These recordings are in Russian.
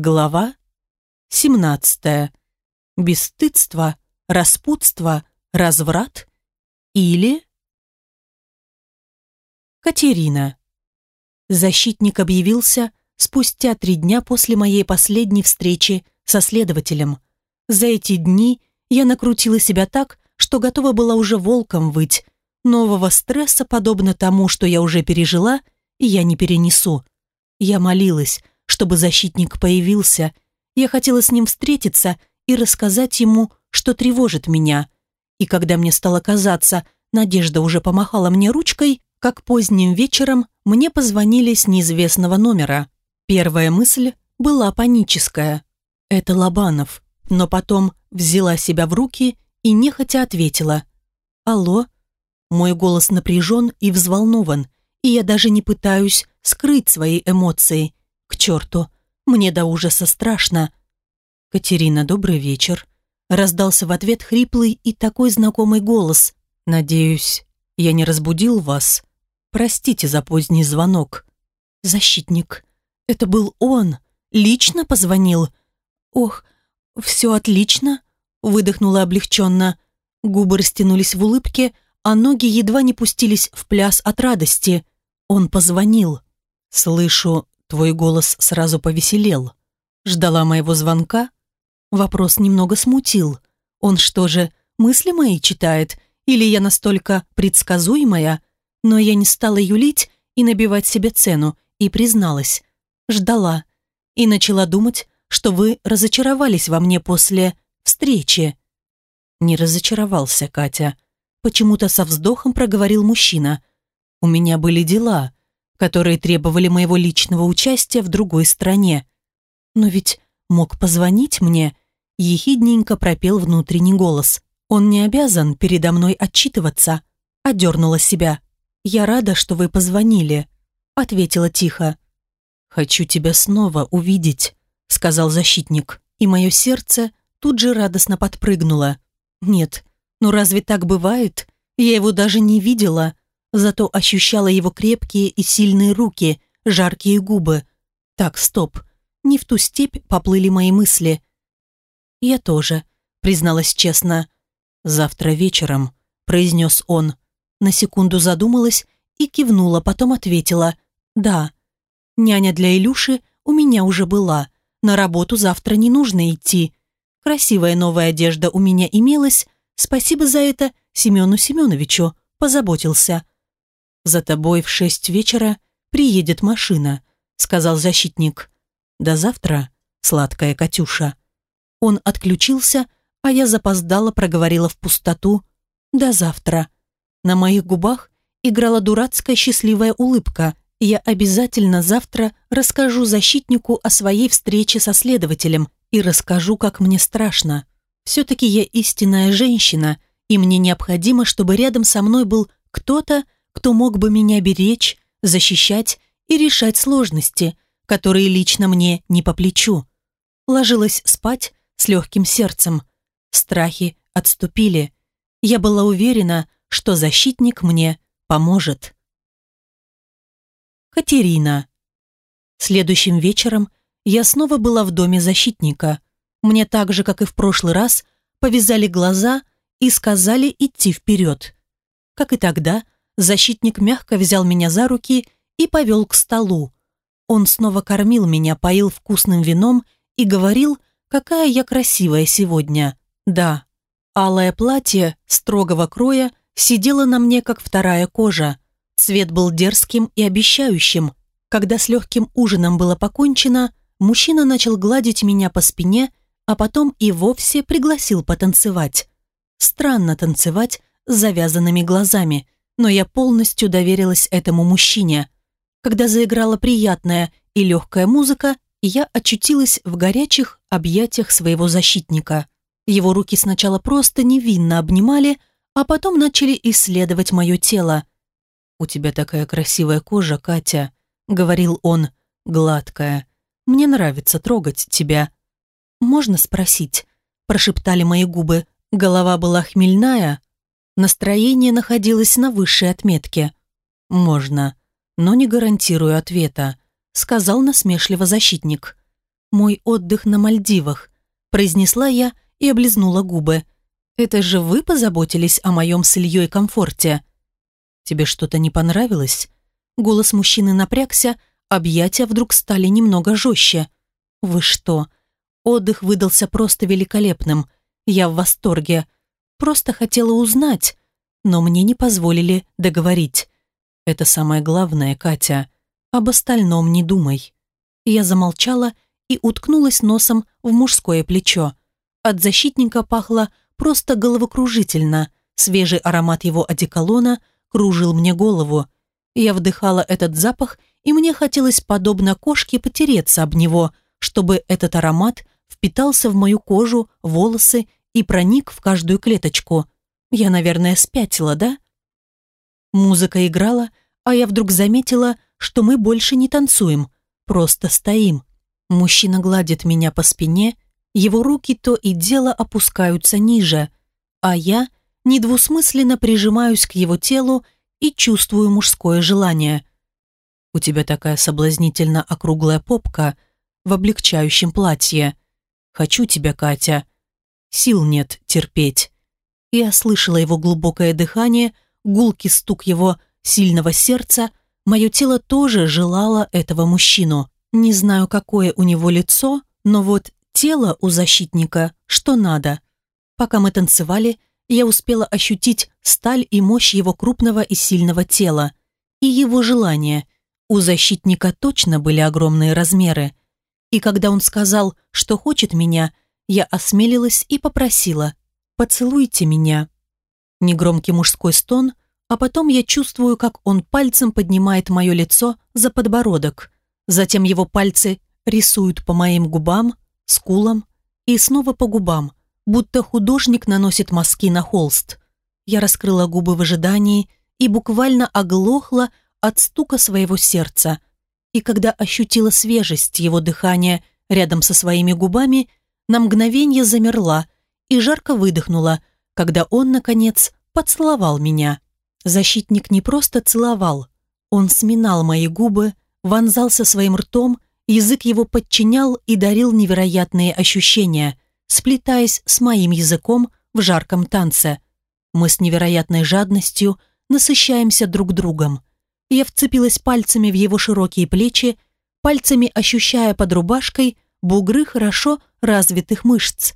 Глава 17. Бесстыдство, распутство, разврат или... Катерина. Защитник объявился спустя три дня после моей последней встречи со следователем. За эти дни я накрутила себя так, что готова была уже волком выть. Нового стресса, подобно тому, что я уже пережила, я не перенесу. Я молилась, чтобы защитник появился. Я хотела с ним встретиться и рассказать ему, что тревожит меня. И когда мне стало казаться, Надежда уже помахала мне ручкой, как поздним вечером мне позвонили с неизвестного номера. Первая мысль была паническая. Это Лобанов. Но потом взяла себя в руки и нехотя ответила. «Алло?» Мой голос напряжен и взволнован, и я даже не пытаюсь скрыть свои эмоции. Черту, мне до ужаса страшно. «Катерина, добрый вечер», — раздался в ответ хриплый и такой знакомый голос. «Надеюсь, я не разбудил вас? Простите за поздний звонок». «Защитник, это был он, лично позвонил?» «Ох, все отлично», — выдохнула облегченно. Губы растянулись в улыбке, а ноги едва не пустились в пляс от радости. Он позвонил. «Слышу, твой голос сразу повеселел. Ждала моего звонка?» Вопрос немного смутил. Он что же, мысли мои читает? Или я настолько предсказуемая? Но я не стала юлить и набивать себе цену, и призналась. Ждала. И начала думать, что вы разочаровались во мне после встречи. Не разочаровался, Катя. Почему-то со вздохом проговорил мужчина. У меня были дела, которые требовали моего личного участия в другой стране. Но ведь мог позвонить мне, ехидненько пропел внутренний голос. Он не обязан передо мной отчитываться. Одернула себя. «Я рада, что вы позвонили», — ответила тихо. «Хочу тебя снова увидеть», — сказал защитник, и мое сердце тут же радостно подпрыгнуло. «Нет, ну разве так бывает? Я его даже не видела, зато ощущала его крепкие и сильные руки, жаркие губы. Так, стоп, не в ту степь поплыли мои мысли. «Я тоже», — призналась честно. «Завтра вечером», — произнес он. На секунду задумалась и кивнула, потом ответила. «Да, няня для Илюши у меня уже была. На работу завтра не нужно идти. Красивая новая одежда у меня имелась. Спасибо за это Семену Семеновичу. Позаботился. «За тобой в шесть вечера приедет машина», — сказал защитник. «До завтра, сладкая Катюша». Он отключился, а я запоздала проговорила в пустоту «До завтра». На моих губах играла дурацкая счастливая улыбка. Я обязательно завтра расскажу защитнику о своей встрече со следователем и расскажу, как мне страшно. Все-таки я истинная женщина, и мне необходимо, чтобы рядом со мной был кто-то, кто мог бы меня беречь, защищать и решать сложности, которые лично мне не по плечу. Ложилась спать, с легким сердцем. Страхи отступили. Я была уверена, что защитник мне поможет. Катерина. Следующим вечером я снова была в доме защитника. Мне так же, как и в прошлый раз, повязали глаза и сказали идти вперед. Как и тогда, защитник мягко взял меня за руки и повел к столу. Он снова кормил меня, поил вкусным вином и говорил, Какая я красивая сегодня. Да, алое платье строгого кроя сидело на мне, как вторая кожа. Цвет был дерзким и обещающим. Когда с легким ужином было покончено, мужчина начал гладить меня по спине, а потом и вовсе пригласил потанцевать. Странно танцевать с завязанными глазами, но я полностью доверилась этому мужчине. Когда заиграла приятная и легкая музыка, я очутилась в горячих объятиях своего защитника. Его руки сначала просто невинно обнимали, а потом начали исследовать мое тело. «У тебя такая красивая кожа, Катя», — говорил он, — «гладкая. Мне нравится трогать тебя». «Можно спросить?» — прошептали мои губы. Голова была хмельная, настроение находилось на высшей отметке. «Можно, но не гарантирую ответа», сказал насмешливо защитник. «Мой отдых на Мальдивах», – произнесла я и облизнула губы. «Это же вы позаботились о моем с Ильей комфорте?» «Тебе что-то не понравилось?» Голос мужчины напрягся, объятия вдруг стали немного жестче. «Вы что? Отдых выдался просто великолепным. Я в восторге. Просто хотела узнать, но мне не позволили договорить. Это самое главное, Катя. Об остальном не думай». Я замолчала и уткнулась носом в мужское плечо. От защитника пахло просто головокружительно. Свежий аромат его одеколона кружил мне голову. Я вдыхала этот запах, и мне хотелось, подобно кошке, потереться об него, чтобы этот аромат впитался в мою кожу, волосы и проник в каждую клеточку. Я, наверное, спятила, да? Музыка играла, а я вдруг заметила, что мы больше не танцуем, просто стоим. Мужчина гладит меня по спине, его руки то и дело опускаются ниже, а я недвусмысленно прижимаюсь к его телу и чувствую мужское желание. У тебя такая соблазнительно округлая попка в облегчающем платье. Хочу тебя, Катя. Сил нет терпеть. Я слышала его глубокое дыхание, гулкий стук его сильного сердца. Мое тело тоже желало этого мужчину. Не знаю, какое у него лицо, но вот тело у защитника что надо. Пока мы танцевали, я успела ощутить сталь и мощь его крупного и сильного тела. И его желание. У защитника точно были огромные размеры. И когда он сказал, что хочет меня, я осмелилась и попросила «Поцелуйте меня». Негромкий мужской стон, а потом я чувствую, как он пальцем поднимает мое лицо за подбородок – Затем его пальцы рисуют по моим губам, скулам и снова по губам, будто художник наносит мазки на холст. Я раскрыла губы в ожидании и буквально оглохла от стука своего сердца. И когда ощутила свежесть его дыхания рядом со своими губами, на мгновение замерла и жарко выдохнула, когда он, наконец, поцеловал меня. Защитник не просто целовал, он сминал мои губы, вонзался своим ртом, язык его подчинял и дарил невероятные ощущения, сплетаясь с моим языком в жарком танце. Мы с невероятной жадностью насыщаемся друг другом. Я вцепилась пальцами в его широкие плечи, пальцами ощущая под рубашкой бугры хорошо развитых мышц.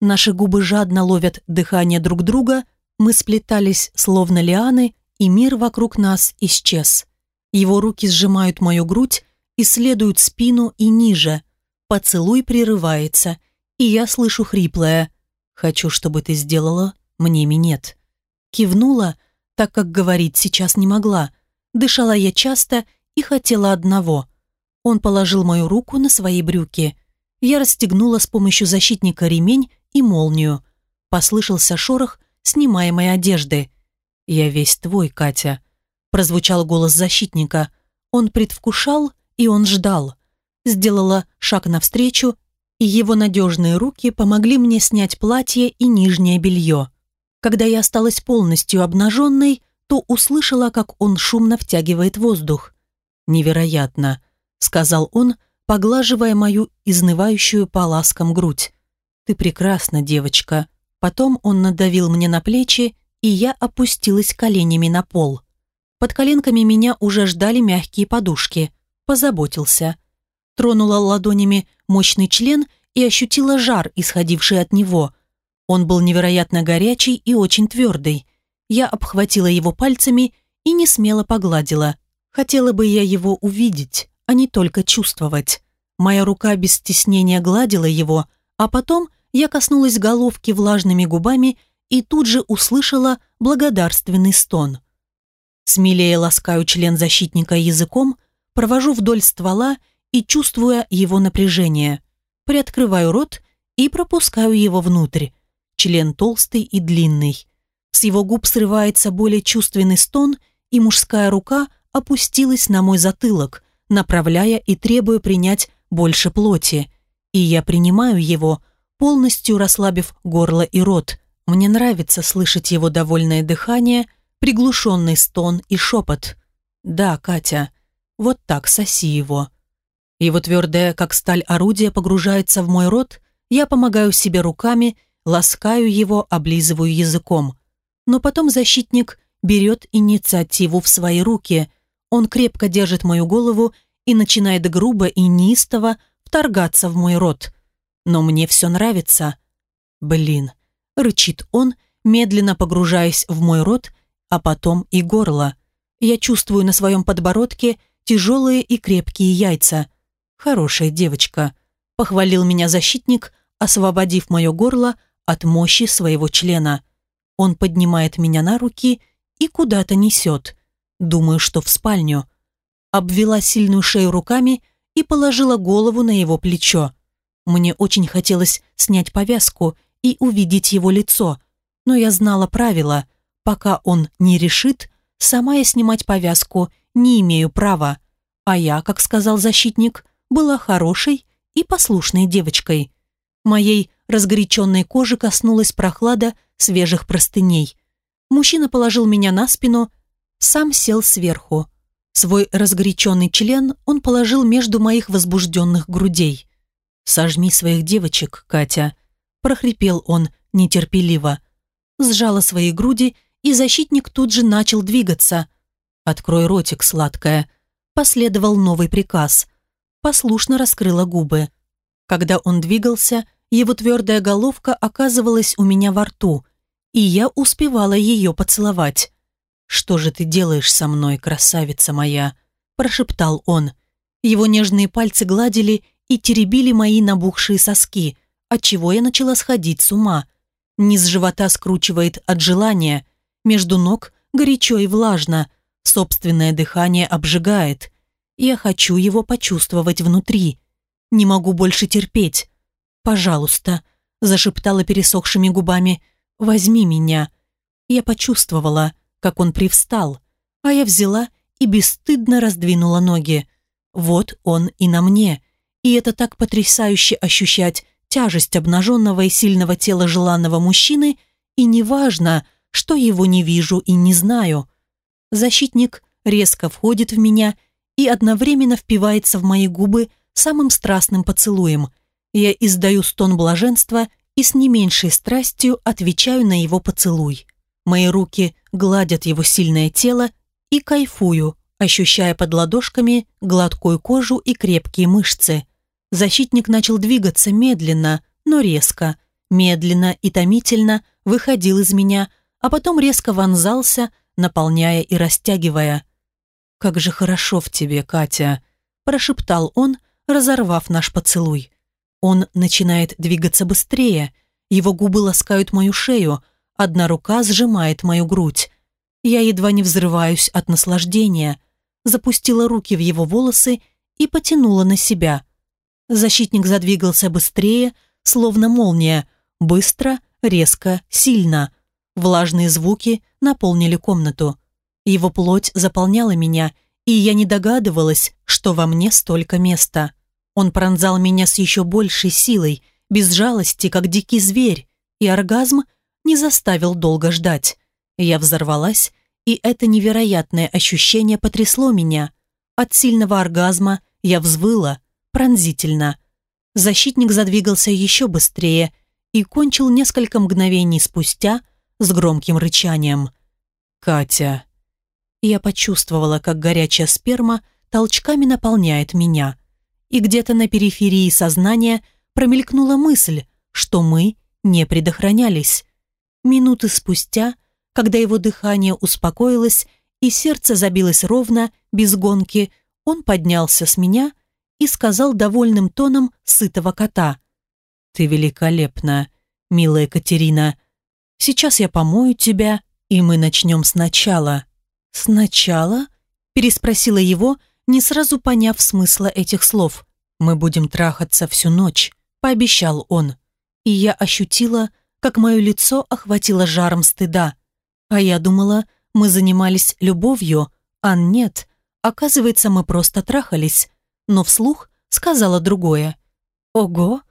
Наши губы жадно ловят дыхание друг друга, мы сплетались словно лианы, и мир вокруг нас исчез. Его руки сжимают мою грудь, исследуют спину и ниже. Поцелуй прерывается, и я слышу хриплое «Хочу, чтобы ты сделала мне минет». Кивнула, так как говорить сейчас не могла. Дышала я часто и хотела одного. Он положил мою руку на свои брюки. Я расстегнула с помощью защитника ремень и молнию. Послышался шорох снимаемой одежды. «Я весь твой, Катя», прозвучал голос защитника. Он предвкушал, и он ждал. Сделала шаг навстречу, и его надежные руки помогли мне снять платье и нижнее белье. Когда я осталась полностью обнаженной, то услышала, как он шумно втягивает воздух. «Невероятно», — сказал он, поглаживая мою изнывающую по ласкам грудь. «Ты прекрасна, девочка». Потом он надавил мне на плечи, и я опустилась коленями на пол. Под коленками меня уже ждали мягкие подушки. Позаботился. Тронула ладонями мощный член и ощутила жар, исходивший от него. Он был невероятно горячий и очень твердый. Я обхватила его пальцами и не смело погладила. Хотела бы я его увидеть, а не только чувствовать. Моя рука без стеснения гладила его, а потом я коснулась головки влажными губами и тут же услышала благодарственный стон – Смелее ласкаю член защитника языком, провожу вдоль ствола и, чувствуя его напряжение, приоткрываю рот и пропускаю его внутрь. Член толстый и длинный. С его губ срывается более чувственный стон, и мужская рука опустилась на мой затылок, направляя и требуя принять больше плоти. И я принимаю его, полностью расслабив горло и рот. Мне нравится слышать его довольное дыхание – приглушенный стон и шепот. «Да, Катя, вот так соси его». Его твердое, как сталь орудие, погружается в мой рот, я помогаю себе руками, ласкаю его, облизываю языком. Но потом защитник берет инициативу в свои руки. Он крепко держит мою голову и начинает грубо и неистово вторгаться в мой рот. Но мне все нравится. Блин, рычит он, медленно погружаясь в мой рот, а потом и горло. Я чувствую на своем подбородке тяжелые и крепкие яйца. Хорошая девочка. Похвалил меня защитник, освободив мое горло от мощи своего члена. Он поднимает меня на руки и куда-то несет. Думаю, что в спальню. Обвела сильную шею руками и положила голову на его плечо. Мне очень хотелось снять повязку и увидеть его лицо, но я знала правила. Пока он не решит, сама я снимать повязку не имею права. А я, как сказал защитник, была хорошей и послушной девочкой. Моей разгоряченной кожи коснулась прохлада свежих простыней. Мужчина положил меня на спину, сам сел сверху. Свой разгоряченный член он положил между моих возбужденных грудей. «Сожми своих девочек, Катя», – прохрипел он нетерпеливо. Сжала свои груди, и защитник тут же начал двигаться. «Открой ротик, сладкая», – последовал новый приказ. Послушно раскрыла губы. Когда он двигался, его твердая головка оказывалась у меня во рту, и я успевала ее поцеловать. «Что же ты делаешь со мной, красавица моя?» – прошептал он. Его нежные пальцы гладили и теребили мои набухшие соски, отчего я начала сходить с ума. Низ живота скручивает от желания, между ног горячо и влажно, собственное дыхание обжигает. Я хочу его почувствовать внутри. Не могу больше терпеть. «Пожалуйста», – зашептала пересохшими губами, – «возьми меня». Я почувствовала, как он привстал, а я взяла и бесстыдно раздвинула ноги. Вот он и на мне, и это так потрясающе ощущать тяжесть обнаженного и сильного тела желанного мужчины, и неважно, что его не вижу и не знаю. Защитник резко входит в меня и одновременно впивается в мои губы самым страстным поцелуем. Я издаю стон блаженства и с не меньшей страстью отвечаю на его поцелуй. Мои руки гладят его сильное тело и кайфую, ощущая под ладошками гладкую кожу и крепкие мышцы. Защитник начал двигаться медленно, но резко, медленно и томительно выходил из меня, а потом резко вонзался, наполняя и растягивая. «Как же хорошо в тебе, Катя!» – прошептал он, разорвав наш поцелуй. Он начинает двигаться быстрее, его губы ласкают мою шею – Одна рука сжимает мою грудь. Я едва не взрываюсь от наслаждения. Запустила руки в его волосы и потянула на себя. Защитник задвигался быстрее, словно молния. Быстро, резко, сильно. Влажные звуки наполнили комнату. Его плоть заполняла меня, и я не догадывалась, что во мне столько места. Он пронзал меня с еще большей силой, без жалости, как дикий зверь, и оргазм – не заставил долго ждать. Я взорвалась, и это невероятное ощущение потрясло меня. От сильного оргазма я взвыла, пронзительно. Защитник задвигался еще быстрее и кончил несколько мгновений спустя с громким рычанием. «Катя». Я почувствовала, как горячая сперма толчками наполняет меня. И где-то на периферии сознания промелькнула мысль, что мы не предохранялись. Минуты спустя, когда его дыхание успокоилось и сердце забилось ровно, без гонки, он поднялся с меня и сказал довольным тоном сытого кота. «Ты великолепна, милая Катерина. Сейчас я помою тебя, и мы начнем сначала». «Сначала?» – переспросила его, не сразу поняв смысла этих слов. «Мы будем трахаться всю ночь», – пообещал он. И я ощутила, как мое лицо охватило жаром стыда. А я думала, мы занимались любовью, а нет. Оказывается, мы просто трахались. Но вслух сказала другое. Ого!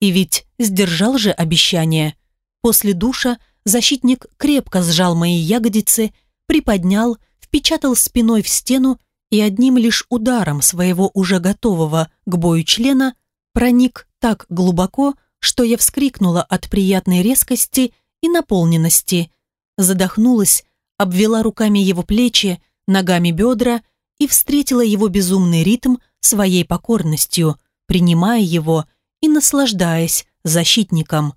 И ведь сдержал же обещание. После душа защитник крепко сжал мои ягодицы, приподнял, впечатал спиной в стену и одним лишь ударом своего уже готового к бою члена проник так глубоко, что я вскрикнула от приятной резкости и наполненности, задохнулась, обвела руками его плечи, ногами бедра и встретила его безумный ритм своей покорностью, принимая его и наслаждаясь защитником.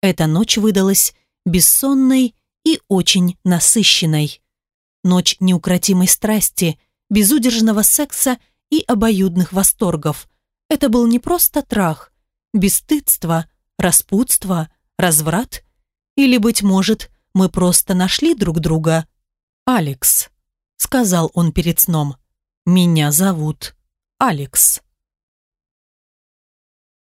Эта ночь выдалась бессонной и очень насыщенной. Ночь неукротимой страсти, безудержного секса и обоюдных восторгов. Это был не просто трах, бесстыдство, распутство, разврат. Или, быть может, мы просто нашли друг друга. «Алекс», — сказал он перед сном, — «меня зовут Алекс».